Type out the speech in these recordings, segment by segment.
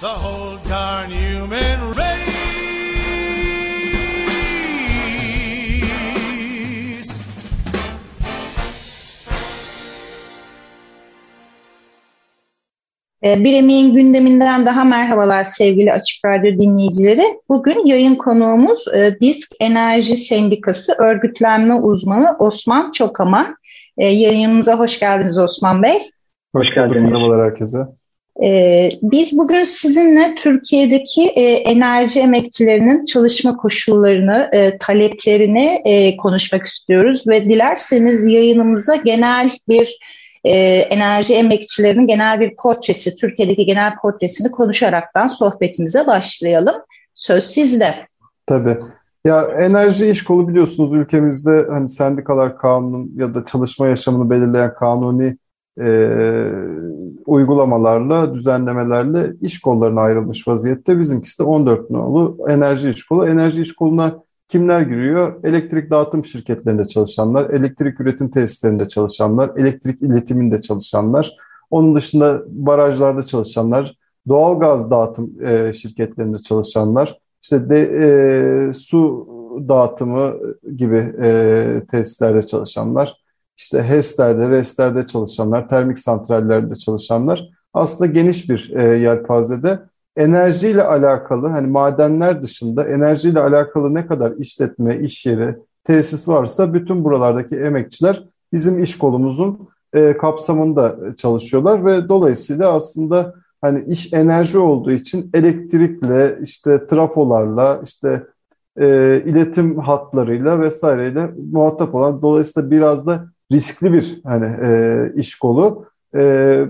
the whole darn human race. Ee, bir emeğin gündeminden daha merhabalar sevgili Açık Radyo dinleyicileri. Bugün yayın konuğumuz e, Disk Enerji Sendikası örgütlenme uzmanı Osman Çokaman. E, yayınımıza hoş geldiniz Osman Bey. Hoş geldiniz. Merhabalar herkese. Ee, biz bugün sizinle Türkiye'deki e, enerji emekçilerinin çalışma koşullarını, taleplerini konuşmak istiyoruz ve dilerseniz yayınımıza genel bir e, enerji emekçilerinin genel bir portresi, Türkiye'deki genel portresini konuşaraktan sohbetimize başlayalım. Söz sizde. Tabii. Ya enerji iş kolu biliyorsunuz ülkemizde hani sendikalar kanun ya da çalışma yaşamını belirleyen kanuni e, uygulamalarla, düzenlemelerle iş kollarına ayrılmış vaziyette. Bizimkisi de 14 nolu enerji iş kolu. Enerji iş koluna Kimler giriyor? Elektrik dağıtım şirketlerinde çalışanlar, elektrik üretim tesislerinde çalışanlar, elektrik iletiminde çalışanlar, onun dışında barajlarda çalışanlar, doğal gaz dağıtım e, şirketlerinde çalışanlar, işte de, e, su dağıtımı gibi e, tesislerde çalışanlar, işte HES'lerde, RES'lerde çalışanlar, termik santrallerde çalışanlar aslında geniş bir e, yelpazede enerjiyle alakalı hani madenler dışında enerjiyle alakalı ne kadar işletme, iş yeri, tesis varsa bütün buralardaki emekçiler bizim iş kolumuzun e, kapsamında çalışıyorlar ve dolayısıyla aslında hani iş enerji olduğu için elektrikle işte trafolarla işte e, iletim hatlarıyla vesaireyle muhatap olan dolayısıyla biraz da riskli bir hani e, iş kolu. E,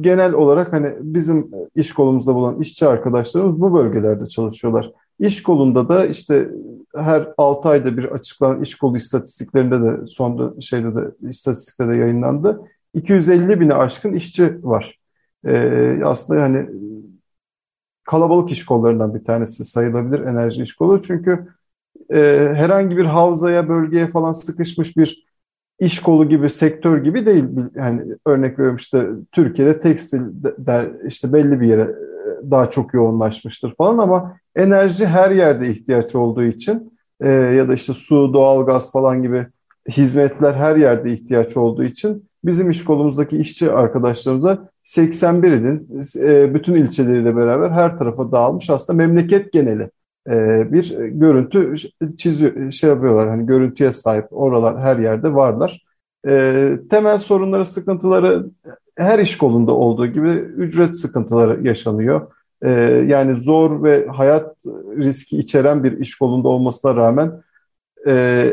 genel olarak hani bizim iş kolumuzda bulunan işçi arkadaşlarımız bu bölgelerde çalışıyorlar. İş kolunda da işte her 6 ayda bir açıklanan iş kolu istatistiklerinde de son şeyde de istatistikte de yayınlandı. 250 bini aşkın işçi var. Ee, aslında yani kalabalık iş kollarından bir tanesi sayılabilir enerji iş kolu. Çünkü e, herhangi bir havzaya, bölgeye falan sıkışmış bir iş kolu gibi, sektör gibi değil. Yani örnek veriyorum işte Türkiye'de tekstil der işte belli bir yere e, daha çok yoğunlaşmıştır falan ama enerji her yerde ihtiyaç olduğu için e, ya da işte su, doğalgaz falan gibi hizmetler her yerde ihtiyaç olduğu için bizim iş kolumuzdaki işçi arkadaşlarımıza 81 ilin e, bütün ilçeleriyle beraber her tarafa dağılmış aslında memleket geneli bir görüntü çiziyor, şey yapıyorlar. Hani görüntüye sahip oralar her yerde varlar. E, temel sorunları, sıkıntıları her iş kolunda olduğu gibi ücret sıkıntıları yaşanıyor. E, yani zor ve hayat riski içeren bir iş kolunda olmasına rağmen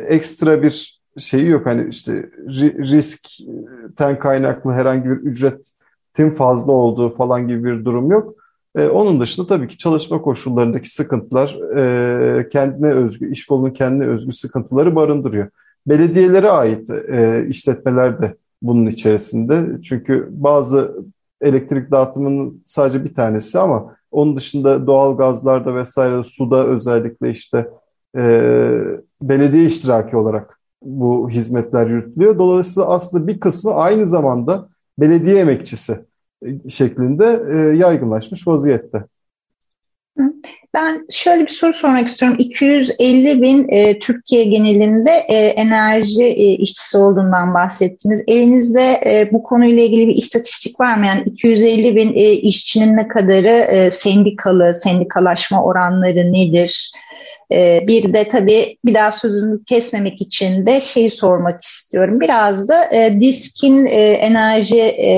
ekstra bir şeyi yok. Hani işte riskten kaynaklı herhangi bir ücretin fazla olduğu falan gibi bir durum yok. E, onun dışında tabii ki çalışma koşullarındaki sıkıntılar e, kendine özgü, iş kolunun kendine özgü sıkıntıları barındırıyor. Belediyelere ait e, işletmeler de bunun içerisinde. Çünkü bazı elektrik dağıtımının sadece bir tanesi ama onun dışında doğal gazlarda vesaire suda özellikle işte belediye iştiraki olarak bu hizmetler yürütülüyor. Dolayısıyla aslında bir kısmı aynı zamanda belediye emekçisi şeklinde e, yaygınlaşmış vaziyette. Ben şöyle bir soru sormak istiyorum. 250 bin e, Türkiye genelinde e, enerji e, işçisi olduğundan bahsettiniz. Elinizde e, bu konuyla ilgili bir istatistik var mı? Yani 250 bin e, işçinin ne kadarı e, sendikalı, sendikalaşma oranları nedir? E, bir de tabii bir daha sözünü kesmemek için de şeyi sormak istiyorum. Biraz da e, diskin e, enerji e,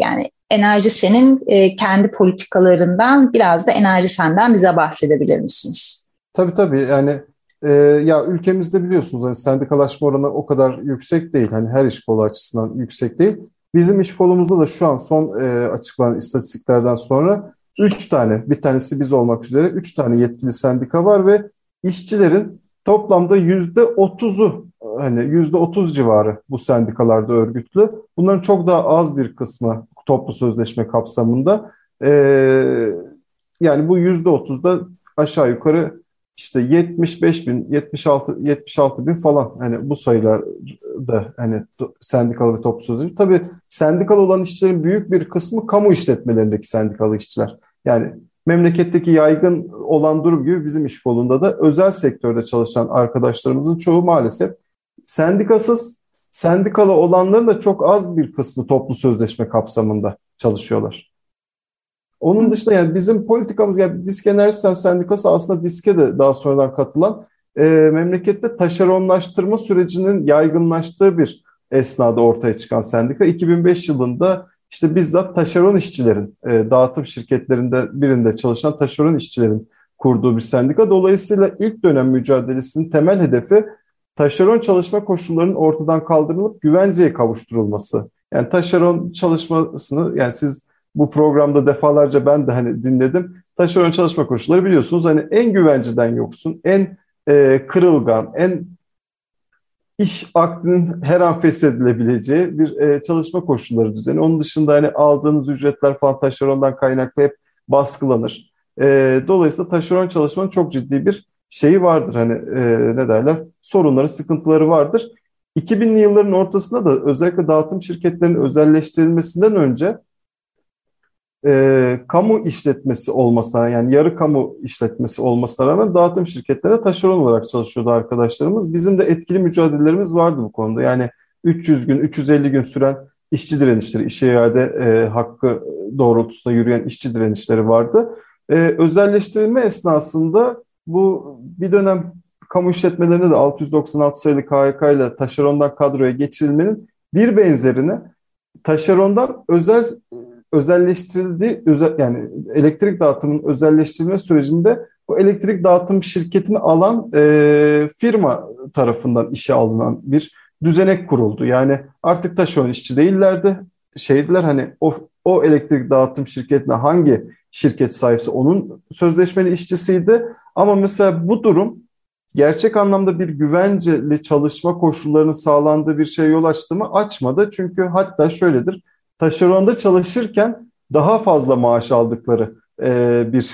yani Enerji Sen'in e, kendi politikalarından biraz da Enerji Sen'den bize bahsedebilir misiniz? Tabii tabii yani e, ya ülkemizde biliyorsunuz hani sendikalaşma oranı o kadar yüksek değil. Hani her iş kolu açısından yüksek değil. Bizim iş kolumuzda da şu an son e, açıklanan istatistiklerden sonra üç tane, bir tanesi biz olmak üzere üç tane yetkili sendika var ve işçilerin toplamda yüzde otuzu hani yüzde otuz civarı bu sendikalarda örgütlü. Bunların çok daha az bir kısmı toplu sözleşme kapsamında. Ee, yani bu yüzde otuzda aşağı yukarı işte 75 bin, 76, 76 bin falan hani bu sayılarda hani sendikalı ve toplu sözleşme. Tabii sendikalı olan işçilerin büyük bir kısmı kamu işletmelerindeki sendikalı işçiler. Yani memleketteki yaygın olan durum gibi bizim iş kolunda da özel sektörde çalışan arkadaşlarımızın çoğu maalesef sendikasız, sendikalı olanların da çok az bir kısmı toplu sözleşme kapsamında çalışıyorlar. Onun dışında yani bizim politikamız yani Disk Enerji Sendikası aslında Disk'e de daha sonradan katılan e, memlekette taşeronlaştırma sürecinin yaygınlaştığı bir esnada ortaya çıkan sendika. 2005 yılında işte bizzat taşeron işçilerin, e, dağıtım şirketlerinde birinde çalışan taşeron işçilerin kurduğu bir sendika. Dolayısıyla ilk dönem mücadelesinin temel hedefi taşeron çalışma koşullarının ortadan kaldırılıp güvenceye kavuşturulması. Yani taşeron çalışmasını yani siz bu programda defalarca ben de hani dinledim. Taşeron çalışma koşulları biliyorsunuz hani en güvenceden yoksun, en e, kırılgan, en iş aklının her an feshedilebileceği bir e, çalışma koşulları düzeni. Onun dışında hani aldığınız ücretler falan taşerondan kaynaklı hep baskılanır. E, dolayısıyla taşeron çalışmanın çok ciddi bir şeyi vardır. Hani e, ne derler? Sorunları, sıkıntıları vardır. 2000'li yılların ortasında da özellikle dağıtım şirketlerinin özelleştirilmesinden önce e, kamu işletmesi olmasına yani yarı kamu işletmesi olmasına rağmen dağıtım şirketlerine taşeron olarak çalışıyordu arkadaşlarımız. Bizim de etkili mücadelelerimiz vardı bu konuda. Yani 300 gün, 350 gün süren işçi direnişleri, işe iade e, hakkı doğrultusunda yürüyen işçi direnişleri vardı. E, özelleştirilme esnasında bu bir dönem kamu işletmelerinde de 696 sayılı KHK ile taşerondan kadroya geçirilmenin bir benzerini taşerondan özel özelleştirildi, özel, yani elektrik dağıtımının özelleştirilme sürecinde bu elektrik dağıtım şirketini alan e, firma tarafından işe alınan bir düzenek kuruldu. Yani artık taşeron işçi değillerdi. Şeydiler hani o, o elektrik dağıtım şirketine hangi şirket sahipse onun sözleşmeli işçisiydi. Ama mesela bu durum gerçek anlamda bir güvenceli çalışma koşullarının sağlandığı bir şey yol açtı mı? Açmadı. Çünkü hatta şöyledir taşeronda çalışırken daha fazla maaş aldıkları e, bir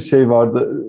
şey vardı,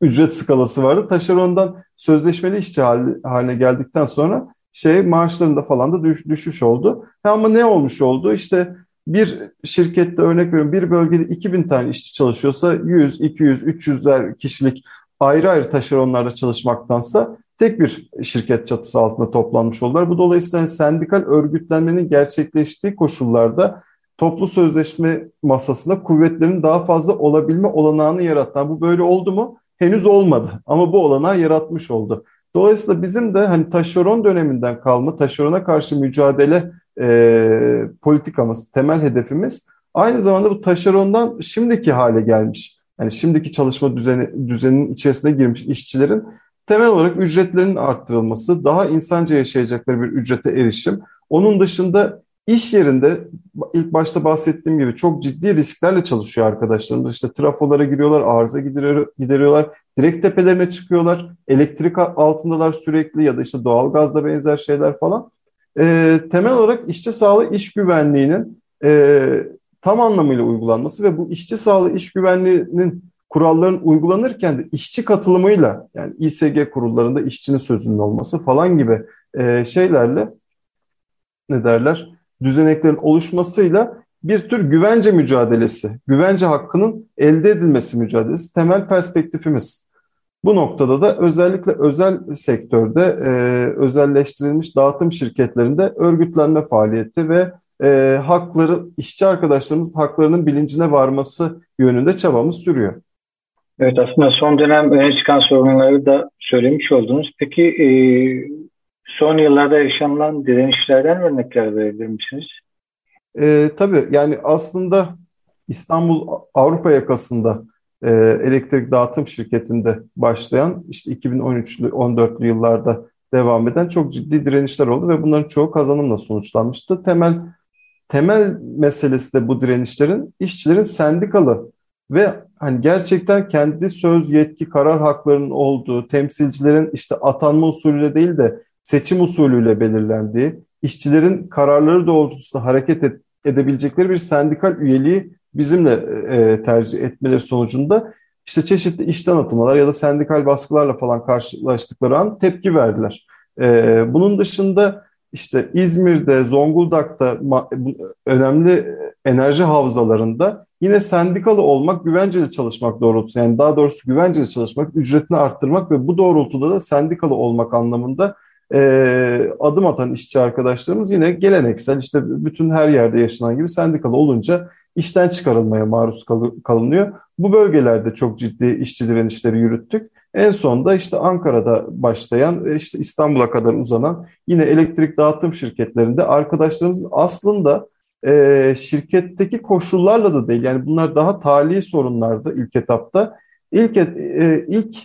ücret skalası vardı. Taşerondan sözleşmeli işçi haline geldikten sonra şey maaşlarında falan da düş, düşüş oldu. Ama ne olmuş oldu? İşte bir şirkette örnek veriyorum bir bölgede 2000 tane işçi çalışıyorsa 100, 200, 300'ler kişilik ayrı ayrı taşeronlarda çalışmaktansa tek bir şirket çatısı altında toplanmış oldular. Bu dolayısıyla sendikal örgütlenmenin gerçekleştiği koşullarda toplu sözleşme masasında kuvvetlerin daha fazla olabilme olanağını yaratan bu böyle oldu mu? Henüz olmadı ama bu olanağı yaratmış oldu. Dolayısıyla bizim de hani taşeron döneminden kalma, taşerona karşı mücadele e, politikamız, temel hedefimiz aynı zamanda bu taşerondan şimdiki hale gelmiş. Yani şimdiki çalışma düzeni düzeninin içerisine girmiş işçilerin temel olarak ücretlerin arttırılması, daha insanca yaşayacakları bir ücrete erişim. Onun dışında iş yerinde ilk başta bahsettiğim gibi çok ciddi risklerle çalışıyor arkadaşlarımız. İşte trafolara giriyorlar, arıza gideriyorlar, direkt tepelerine çıkıyorlar, elektrik altındalar sürekli ya da işte doğalgazla benzer şeyler falan. E, temel olarak işçi sağlığı iş güvenliğinin e, tam anlamıyla uygulanması ve bu işçi sağlığı iş güvenliğinin kuralların uygulanırken de işçi katılımıyla yani İSG kurullarında işçinin sözünün olması falan gibi e, şeylerle ne derler düzeneklerin oluşmasıyla bir tür güvence mücadelesi, güvence hakkının elde edilmesi mücadelesi temel perspektifimiz. Bu noktada da özellikle özel sektörde e, özelleştirilmiş dağıtım şirketlerinde örgütlenme faaliyeti ve e, hakları işçi arkadaşlarımızın haklarının bilincine varması yönünde çabamız sürüyor. Evet aslında son dönem öne çıkan sorunları da söylemiş oldunuz. Peki e, son yıllarda yaşanılan direnişlerden örnekler verebilir misiniz? E, tabii yani aslında İstanbul Avrupa yakasında e, elektrik dağıtım şirketinde başlayan işte 2013'lü 14'lü yıllarda devam eden çok ciddi direnişler oldu ve bunların çoğu kazanımla sonuçlanmıştı. Temel temel meselesi de bu direnişlerin işçilerin sendikalı ve hani gerçekten kendi söz, yetki, karar haklarının olduğu, temsilcilerin işte atanma usulüyle değil de seçim usulüyle belirlendiği, işçilerin kararları doğrultusunda hareket et, edebilecekleri bir sendikal üyeliği bizimle e, tercih etmeleri sonucunda işte çeşitli işten atılmalar ya da sendikal baskılarla falan karşılaştıkları an tepki verdiler. E, bunun dışında işte İzmir'de, Zonguldak'ta önemli enerji havzalarında yine sendikalı olmak, güvenceli çalışmak doğrultusu. Yani daha doğrusu güvenceli çalışmak, ücretini arttırmak ve bu doğrultuda da sendikalı olmak anlamında e, adım atan işçi arkadaşlarımız yine geleneksel işte bütün her yerde yaşanan gibi sendikalı olunca işten çıkarılmaya maruz kalınıyor. Bu bölgelerde çok ciddi işçi direnişleri yürüttük. En sonunda işte Ankara'da başlayan işte İstanbul'a kadar uzanan yine elektrik dağıtım şirketlerinde arkadaşlarımızın aslında e, şirketteki koşullarla da değil yani bunlar daha tali sorunlardı ilk etapta. İlk, e, ilk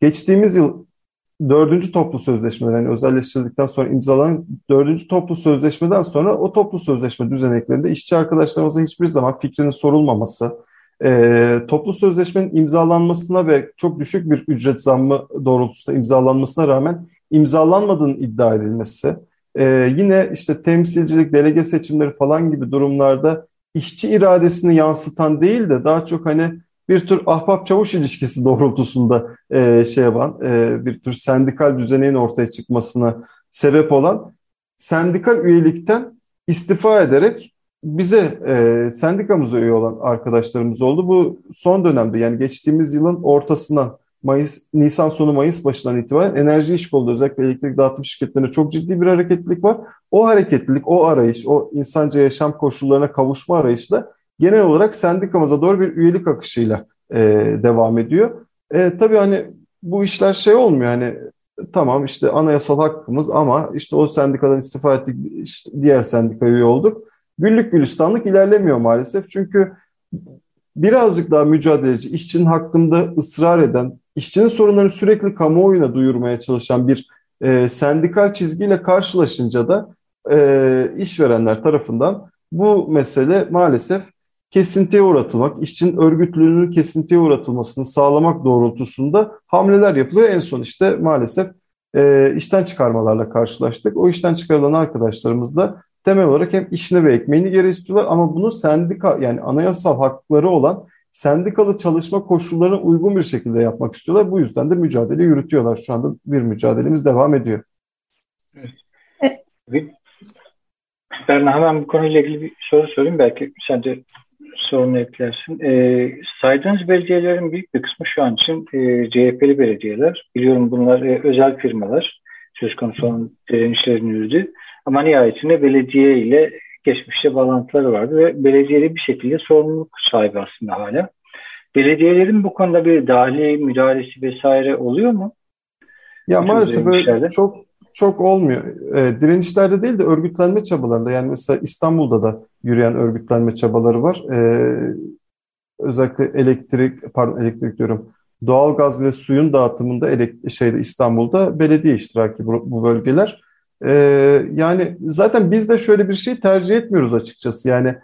geçtiğimiz yıl dördüncü toplu sözleşmeden yani özelleştirdikten sonra imzalanan dördüncü toplu sözleşmeden sonra o toplu sözleşme düzeneklerinde işçi arkadaşlarımıza hiçbir zaman fikrinin sorulmaması, e, toplu sözleşmenin imzalanmasına ve çok düşük bir ücret zammı doğrultusunda imzalanmasına rağmen imzalanmadığının iddia edilmesi, e, yine işte temsilcilik, delege seçimleri falan gibi durumlarda işçi iradesini yansıtan değil de daha çok hani bir tür ahbap çavuş ilişkisi doğrultusunda e, şey yapan e, bir tür sendikal düzeneğin ortaya çıkmasına sebep olan sendikal üyelikten istifa ederek bize e, sendikamıza üye olan arkadaşlarımız oldu. Bu son dönemde yani geçtiğimiz yılın ortasından Mayıs, Nisan sonu Mayıs başından itibaren enerji iş kolunda özellikle elektrik dağıtım şirketlerinde çok ciddi bir hareketlilik var. O hareketlilik, o arayış, o insanca yaşam koşullarına kavuşma arayışı da genel olarak sendikamıza doğru bir üyelik akışıyla e, devam ediyor. E, tabii hani bu işler şey olmuyor hani tamam işte anayasal hakkımız ama işte o sendikadan istifa ettik işte diğer sendika üye olduk. Güllük gülistanlık ilerlemiyor maalesef çünkü birazcık daha mücadeleci, işçinin hakkında ısrar eden, işçinin sorunlarını sürekli kamuoyuna duyurmaya çalışan bir e, sendikal çizgiyle karşılaşınca da e, işverenler tarafından bu mesele maalesef kesintiye uğratılmak, işçinin örgütlülüğünün kesintiye uğratılmasını sağlamak doğrultusunda hamleler yapılıyor. En son işte maalesef e, işten çıkarmalarla karşılaştık. O işten çıkarılan arkadaşlarımız da temel olarak hem işini ve ekmeğini geri istiyorlar ama bunu sendika yani anayasal hakları olan sendikalı çalışma koşullarına uygun bir şekilde yapmak istiyorlar. Bu yüzden de mücadele yürütüyorlar. Şu anda bir mücadelemiz devam ediyor. Evet. Ben hemen bu konuyla ilgili bir soru sorayım. Belki sen de sorunu eklersin. E, saydığınız belediyelerin büyük bir kısmı şu an için e, CHP'li belediyeler. Biliyorum bunlar e, özel firmalar. Söz konusu olan direnişlerin yürüdü. Ama nihayetinde belediye ile geçmişte bağlantıları vardı ve belediyeleri bir şekilde sorumluluk sahibi aslında hala. Belediyelerin bu konuda bir dahili müdahalesi vesaire oluyor mu? Ya maalesef öyle çok çok olmuyor. E, direnişlerde değil de örgütlenme çabalarında yani mesela İstanbul'da da yürüyen örgütlenme çabaları var. E, özellikle elektrik pardon elektrik diyorum doğal gaz ve suyun dağıtımında elek, şeyde İstanbul'da belediye iştiraki bu, bu bölgeler. E, yani zaten biz de şöyle bir şey tercih etmiyoruz açıkçası. Yani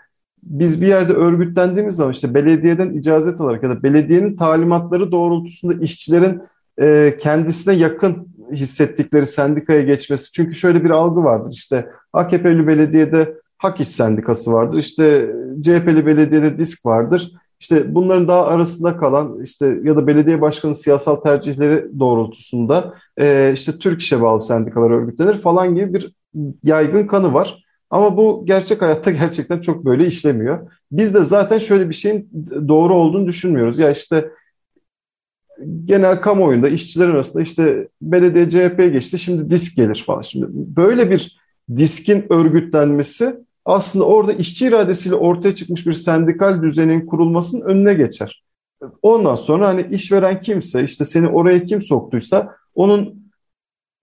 biz bir yerde örgütlendiğimiz zaman işte belediyeden icazet olarak ya da belediyenin talimatları doğrultusunda işçilerin e, kendisine yakın hissettikleri sendikaya geçmesi. Çünkü şöyle bir algı vardır işte AKP'li belediyede Hak İş Sendikası vardır. İşte CHP'li belediyede disk vardır. İşte bunların daha arasında kalan işte ya da belediye başkanı siyasal tercihleri doğrultusunda e, işte Türk İş'e bağlı sendikalar örgütlenir falan gibi bir yaygın kanı var. Ama bu gerçek hayatta gerçekten çok böyle işlemiyor. Biz de zaten şöyle bir şeyin doğru olduğunu düşünmüyoruz. Ya işte genel kamuoyunda işçiler arasında işte belediye CHP geçti şimdi disk gelir falan. Şimdi böyle bir diskin örgütlenmesi aslında orada işçi iradesiyle ortaya çıkmış bir sendikal düzenin kurulmasının önüne geçer. Ondan sonra hani işveren kimse işte seni oraya kim soktuysa onun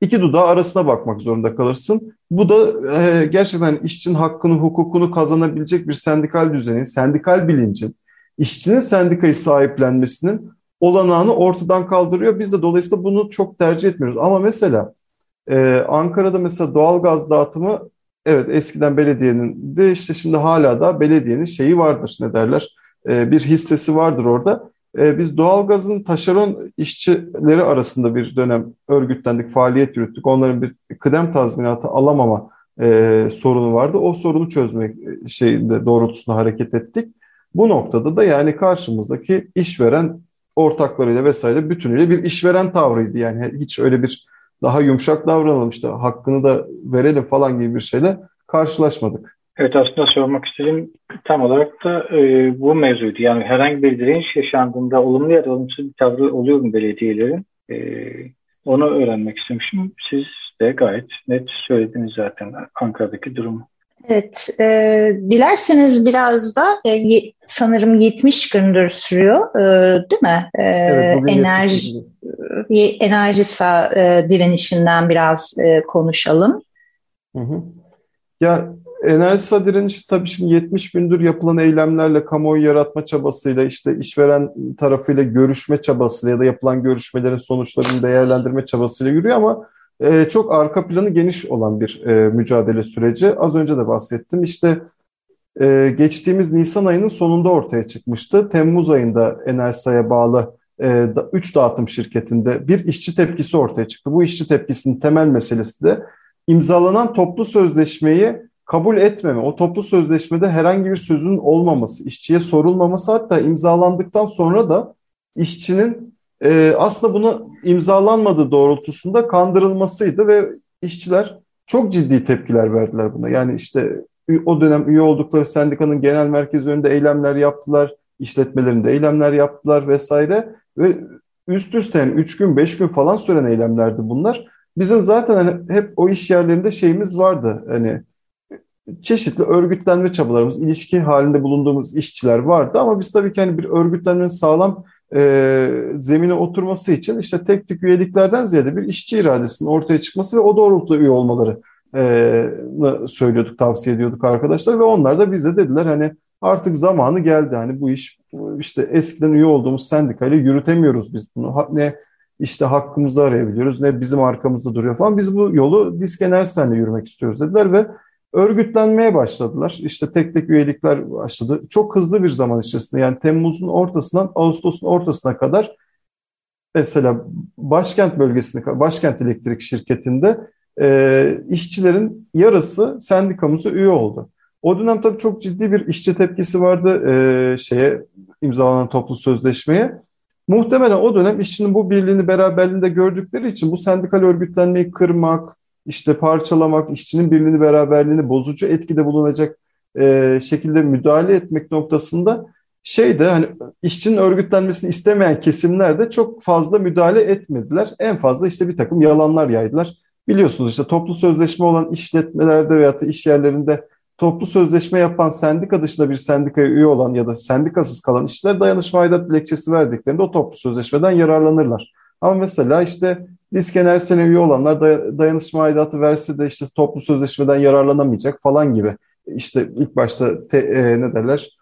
iki dudağı arasına bakmak zorunda kalırsın. Bu da e, gerçekten işçinin hakkını, hukukunu kazanabilecek bir sendikal düzenin, sendikal bilincin, işçinin sendikayı sahiplenmesinin olanağını ortadan kaldırıyor. Biz de dolayısıyla bunu çok tercih etmiyoruz. Ama mesela e, Ankara'da mesela doğal gaz dağıtımı evet eskiden belediyenin de işte şimdi hala da belediyenin şeyi vardır ne derler e, bir hissesi vardır orada. E, biz doğalgazın taşeron işçileri arasında bir dönem örgütlendik, faaliyet yürüttük. Onların bir kıdem tazminatı alamama e, sorunu vardı. O sorunu çözmek şeyinde doğrultusunda hareket ettik. Bu noktada da yani karşımızdaki işveren ortaklarıyla vesaire bütünüyle bir işveren tavrıydı. Yani hiç öyle bir daha yumuşak davranalım işte hakkını da verelim falan gibi bir şeyle karşılaşmadık. Evet aslında sormak istediğim tam olarak da e, bu mevzuydu. Yani herhangi bir direnç yaşandığında olumlu ya da olumsuz bir tavrı oluyor mu belediyelerin? E, onu öğrenmek istemişim. Siz de gayet net söylediniz zaten Ankara'daki durumu. Evet, e, dilerseniz biraz da e, sanırım 70 gündür sürüyor, e, değil mi? E, evet, enerji e, enerji sağ, e, direnişinden biraz e, konuşalım. Hı hı. Ya enerji sağ direnişi tabii şimdi 70 gündür yapılan eylemlerle, kamuoyu yaratma çabasıyla, işte işveren tarafıyla görüşme çabasıyla ya da yapılan görüşmelerin sonuçlarını değerlendirme çabasıyla yürüyor ama e, çok arka planı geniş olan bir e, mücadele süreci. Az önce de bahsettim. İşte e, geçtiğimiz Nisan ayının sonunda ortaya çıkmıştı. Temmuz ayında Enersa'ya bağlı 3 e, dağıtım şirketinde bir işçi tepkisi ortaya çıktı. Bu işçi tepkisinin temel meselesi de imzalanan toplu sözleşmeyi kabul etmeme, o toplu sözleşmede herhangi bir sözün olmaması, işçiye sorulmaması hatta imzalandıktan sonra da işçinin e, aslında bunu imzalanmadığı doğrultusunda kandırılmasıydı ve işçiler çok ciddi tepkiler verdiler buna. Yani işte o dönem üye oldukları sendikanın genel merkezi önünde eylemler yaptılar, işletmelerinde eylemler yaptılar vesaire ve üst üste yani 3 gün 5 gün falan süren eylemlerdi bunlar. Bizim zaten hani hep o iş yerlerinde şeyimiz vardı hani çeşitli örgütlenme çabalarımız, ilişki halinde bulunduğumuz işçiler vardı ama biz tabii ki hani bir örgütlenmenin sağlam e, zemine oturması için işte tek tük üyeliklerden ziyade bir işçi iradesinin ortaya çıkması ve o doğrultuda üye olmaları e, söylüyorduk, tavsiye ediyorduk arkadaşlar ve onlar da bize dediler hani artık zamanı geldi hani bu iş işte eskiden üye olduğumuz sendikayla yürütemiyoruz biz bunu. Ne işte hakkımızı arayabiliyoruz ne bizim arkamızda duruyor falan. Biz bu yolu Disk Enersen'le yürümek istiyoruz dediler ve örgütlenmeye başladılar. İşte tek tek üyelikler başladı. Çok hızlı bir zaman içerisinde yani Temmuz'un ortasından Ağustos'un ortasına kadar mesela başkent bölgesinde, başkent elektrik şirketinde e, işçilerin yarısı sendikamıza üye oldu. O dönem tabii çok ciddi bir işçi tepkisi vardı e, şeye imzalanan toplu sözleşmeye. Muhtemelen o dönem işçinin bu birliğini beraberliğinde gördükleri için bu sendikal örgütlenmeyi kırmak, işte parçalamak, işçinin birliğini, beraberliğini bozucu etkide bulunacak e, şekilde müdahale etmek noktasında şey de hani işçinin örgütlenmesini istemeyen kesimler de çok fazla müdahale etmediler. En fazla işte bir takım yalanlar yaydılar. Biliyorsunuz işte toplu sözleşme olan işletmelerde veya da iş yerlerinde toplu sözleşme yapan sendika dışında bir sendikaya üye olan ya da sendikasız kalan işçiler dayanışma aidat dilekçesi verdiklerinde o toplu sözleşmeden yararlanırlar. Ama mesela işte Disk Enersen'e üye olanlar dayanışma aidatı verse de işte toplu sözleşmeden yararlanamayacak falan gibi. İşte ilk başta te, e, ne derler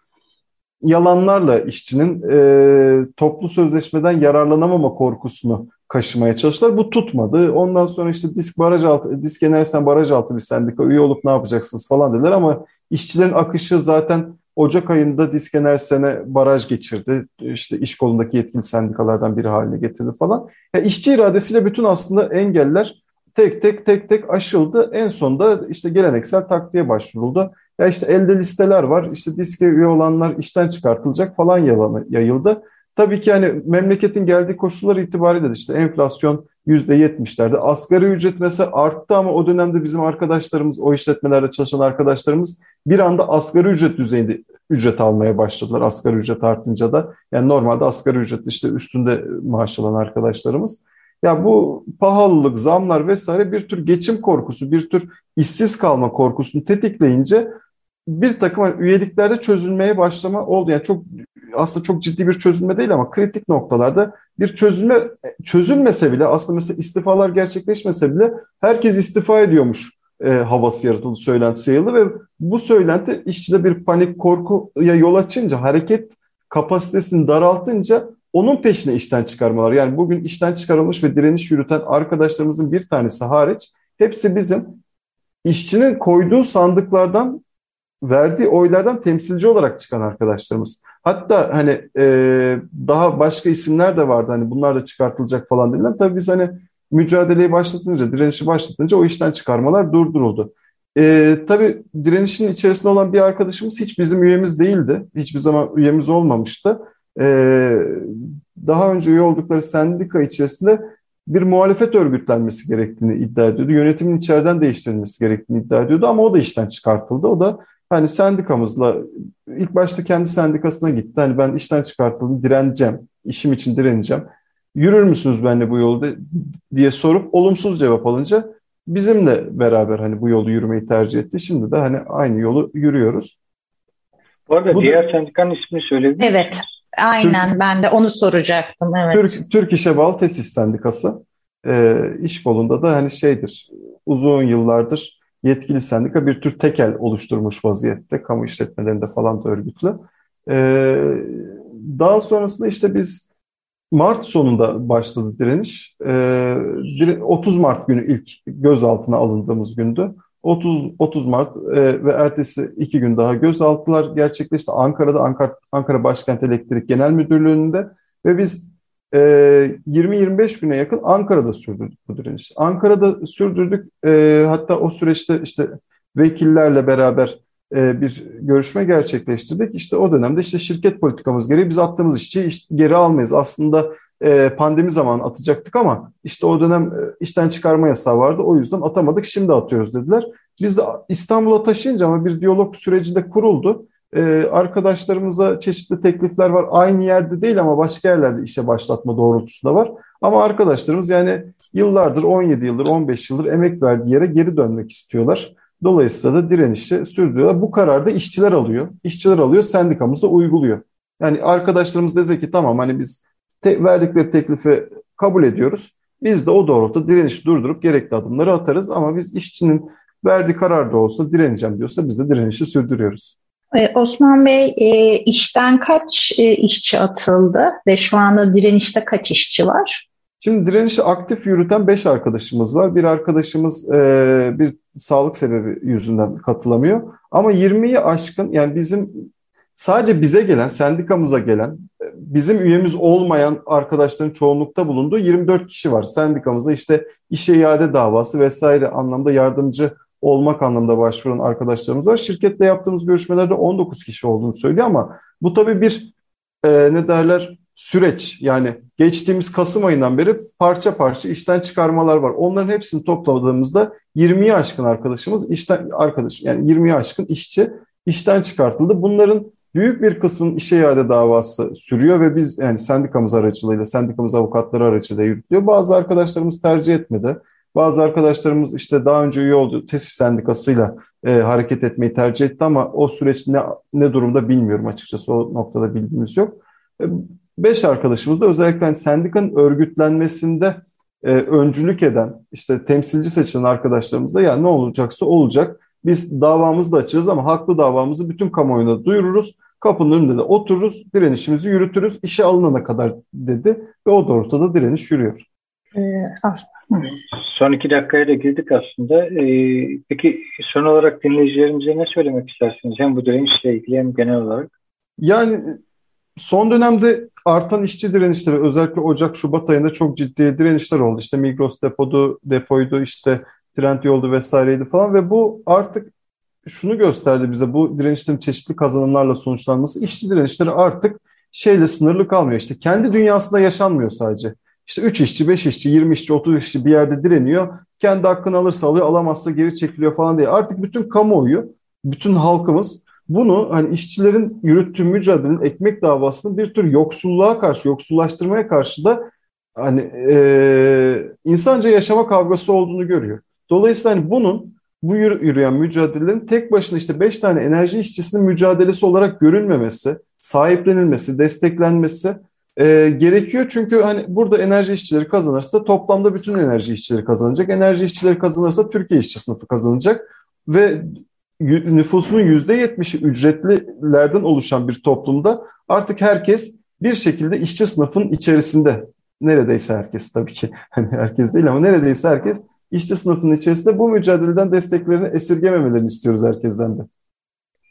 yalanlarla işçinin e, toplu sözleşmeden yararlanamama korkusunu kaşımaya çalıştılar. Bu tutmadı. Ondan sonra işte disk baraj altı, disk enerjisen baraj altı bir sendika üye olup ne yapacaksınız falan dediler ama işçilerin akışı zaten Ocak ayında disk enerjisine baraj geçirdi. İşte iş kolundaki yetkili sendikalardan biri haline getirdi falan. Ya işçi iradesiyle bütün aslında engeller tek tek tek tek aşıldı. En sonunda işte geleneksel taktiğe başvuruldu. Ya işte elde listeler var. İşte diske üye olanlar işten çıkartılacak falan yalanı yayıldı. Tabii ki yani memleketin geldiği koşullar itibariyle de işte enflasyon %70'lerde. Asgari ücret mesela arttı ama o dönemde bizim arkadaşlarımız, o işletmelerde çalışan arkadaşlarımız bir anda asgari ücret düzeyinde ücret almaya başladılar. Asgari ücret artınca da. Yani normalde asgari ücret işte üstünde maaş alan arkadaşlarımız. Ya bu pahalılık, zamlar vesaire bir tür geçim korkusu, bir tür işsiz kalma korkusunu tetikleyince bir takım üyeliklerde çözülmeye başlama oldu. Yani çok aslında çok ciddi bir çözülme değil ama kritik noktalarda bir çözülme çözülmese bile aslında mesela istifalar gerçekleşmese bile herkes istifa ediyormuş e, havası yaratıldı, söylenti yayıldı ve bu söylenti işçide bir panik korkuya yol açınca, hareket kapasitesini daraltınca onun peşine işten çıkarmalar. Yani bugün işten çıkarılmış ve direniş yürüten arkadaşlarımızın bir tanesi hariç hepsi bizim işçinin koyduğu sandıklardan verdiği oylardan temsilci olarak çıkan arkadaşlarımız. Hatta hani e, daha başka isimler de vardı hani bunlar da çıkartılacak falan denilen. Tabii biz hani mücadeleyi başlatınca, direnişi başlatınca o işten çıkarmalar durduruldu. E, tabii direnişin içerisinde olan bir arkadaşımız hiç bizim üyemiz değildi. Hiçbir zaman üyemiz olmamıştı. E, daha önce üye oldukları sendika içerisinde bir muhalefet örgütlenmesi gerektiğini iddia ediyordu. Yönetimin içeriden değiştirilmesi gerektiğini iddia ediyordu ama o da işten çıkartıldı. O da hani sendikamızla ilk başta kendi sendikasına gitti. Hani ben işten çıkartıldım, direneceğim, işim için direneceğim. Yürür müsünüz benimle bu yolda diye sorup olumsuz cevap alınca bizimle beraber hani bu yolu yürümeyi tercih etti. Şimdi de hani aynı yolu yürüyoruz. Bu arada bu diğer da, sendikanın ismini söylediniz. Evet. Aynen Türk, ben de onu soracaktım. Evet. Türk, Türk İş'e bağlı Tesis Sendikası. E, iş kolunda da hani şeydir uzun yıllardır yetkili sendika bir tür tekel oluşturmuş vaziyette. Kamu işletmelerinde falan da örgütlü. E, daha sonrasında işte biz Mart sonunda başladı direniş. E, 30 Mart günü ilk gözaltına alındığımız gündü. 30, 30 Mart e, ve ertesi iki gün daha gözaltılar gerçekleşti. Ankara'da Ankara, Ankara Başkent Elektrik Genel Müdürlüğü'nde ve biz e, 20-25 güne yakın Ankara'da sürdürdük bu direnişi. Ankara'da sürdürdük. E, hatta o süreçte işte vekillerle beraber e, bir görüşme gerçekleştirdik. İşte o dönemde işte şirket politikamız gereği biz attığımız işçi geri almayız. Aslında e, pandemi zamanı atacaktık ama işte o dönem e, işten çıkarma yasağı vardı. O yüzden atamadık şimdi atıyoruz dediler. Biz de İstanbul'a taşıyınca ama bir diyalog süreci de kuruldu. E, arkadaşlarımıza çeşitli teklifler var. Aynı yerde değil ama başka yerlerde işe başlatma doğrultusunda var. Ama arkadaşlarımız yani yıllardır 17 yıldır 15 yıldır emek verdiği yere geri dönmek istiyorlar. Dolayısıyla da direnişi sürdürüyorlar. Bu kararda işçiler alıyor. İşçiler alıyor, sendikamız da uyguluyor. Yani arkadaşlarımız dese ki tamam hani biz te verdikleri teklifi kabul ediyoruz. Biz de o doğrultuda direnişi durdurup gerekli adımları atarız ama biz işçinin verdiği karar da olsa direneceğim diyorsa biz de direnişi sürdürüyoruz. Ee, Osman Bey e, işten kaç e, işçi atıldı ve şu anda direnişte kaç işçi var? Şimdi direnişi aktif yürüten 5 arkadaşımız var. Bir arkadaşımız e, bir sağlık sebebi yüzünden katılamıyor. Ama 20'yi aşkın yani bizim sadece bize gelen, sendikamıza gelen, bizim üyemiz olmayan arkadaşların çoğunlukta bulunduğu 24 kişi var. Sendikamıza işte işe iade davası vesaire anlamda yardımcı olmak anlamda başvuran arkadaşlarımız var. Şirketle yaptığımız görüşmelerde 19 kişi olduğunu söylüyor ama bu tabii bir e, ne derler süreç. Yani geçtiğimiz Kasım ayından beri parça parça işten çıkarmalar var. Onların hepsini topladığımızda 20'yi aşkın arkadaşımız işten arkadaş yani 20'yi aşkın işçi işten çıkartıldı. Bunların büyük bir kısmın işe iade davası sürüyor ve biz yani sendikamız aracılığıyla, sendikamız avukatları aracılığıyla yürütüyor. Bazı arkadaşlarımız tercih etmedi. Bazı arkadaşlarımız işte daha önce üye olduğu tesis sendikasıyla e, hareket etmeyi tercih etti ama o süreç ne, ne durumda bilmiyorum açıkçası. O noktada bilgimiz yok. E, beş arkadaşımız da özellikle hani sendikanın örgütlenmesinde e, öncülük eden, işte temsilci seçilen arkadaşlarımız da yani ne olacaksa olacak. Biz davamızı da açarız ama haklı davamızı bütün kamuoyuna duyururuz. Kapının önünde de otururuz, direnişimizi yürütürüz, işe alınana kadar dedi ve o doğrultuda direniş yürüyor. Ee, son iki dakikaya da girdik aslında. Ee, peki son olarak dinleyicilerimize ne söylemek istersiniz? Hem bu direnişle ilgili hem genel olarak. Yani son dönemde artan işçi direnişleri özellikle Ocak-Şubat ayında çok ciddi direnişler oldu. İşte Migros depodu, depoydu, işte Trend yoldu vesaireydi falan ve bu artık şunu gösterdi bize bu direnişlerin çeşitli kazanımlarla sonuçlanması. İşçi direnişleri artık şeyle sınırlı kalmıyor. İşte kendi dünyasında yaşanmıyor sadece. İşte 3 işçi, 5 işçi, 20 işçi, 30 işçi bir yerde direniyor. Kendi hakkını alırsa alıyor, alamazsa geri çekiliyor falan diye. Artık bütün kamuoyu, bütün halkımız bunu hani işçilerin yürüttüğü mücadelenin ekmek davasının bir tür yoksulluğa karşı, yoksullaştırmaya karşı da hani e, insanca yaşama kavgası olduğunu görüyor. Dolayısıyla hani bunun bu yürüyen mücadelelerin tek başına işte beş tane enerji işçisinin mücadelesi olarak görülmemesi, sahiplenilmesi, desteklenmesi e, gerekiyor. Çünkü hani burada enerji işçileri kazanırsa toplamda bütün enerji işçileri kazanacak. Enerji işçileri kazanırsa Türkiye işçi sınıfı kazanacak ve nüfusunun yüzde yetmişi ücretlilerden oluşan bir toplumda artık herkes bir şekilde işçi sınıfın içerisinde neredeyse herkes tabii ki hani herkes değil ama neredeyse herkes işçi sınıfının içerisinde bu mücadeleden desteklerini esirgememelerini istiyoruz herkesten de.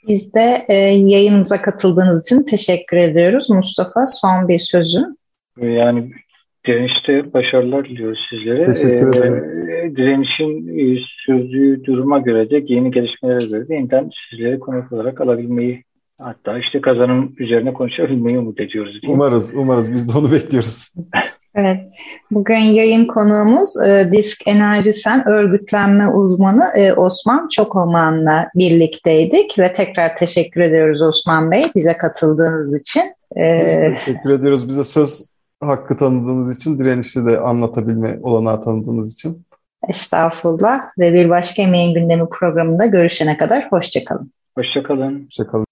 Biz de e, yayınımıza katıldığınız için teşekkür ediyoruz. Mustafa son bir sözün. Yani direnişte başarılar diliyoruz sizlere. Teşekkür ederiz. Ee, direnişin e, sürdüğü duruma göre de yeni gelişmelere göre de yeniden sizlere konuk olarak alabilmeyi hatta işte kazanım üzerine konuşabilmeyi umut ediyoruz. Umarız, umarız. Biz de onu bekliyoruz. Evet, bugün yayın konuğumuz e, Disk Enerji Sen örgütlenme uzmanı e, Osman Çokoman'la birlikteydik ve tekrar teşekkür ediyoruz Osman Bey bize katıldığınız için. E, Biz teşekkür ediyoruz. Bize söz hakkı tanıdığınız için, direnişi de anlatabilme olanağı tanıdığınız için. Estağfurullah ve bir başka emeğin gündemi programında görüşene kadar hoşçakalın. Hoşçakalın. Hoşçakalın.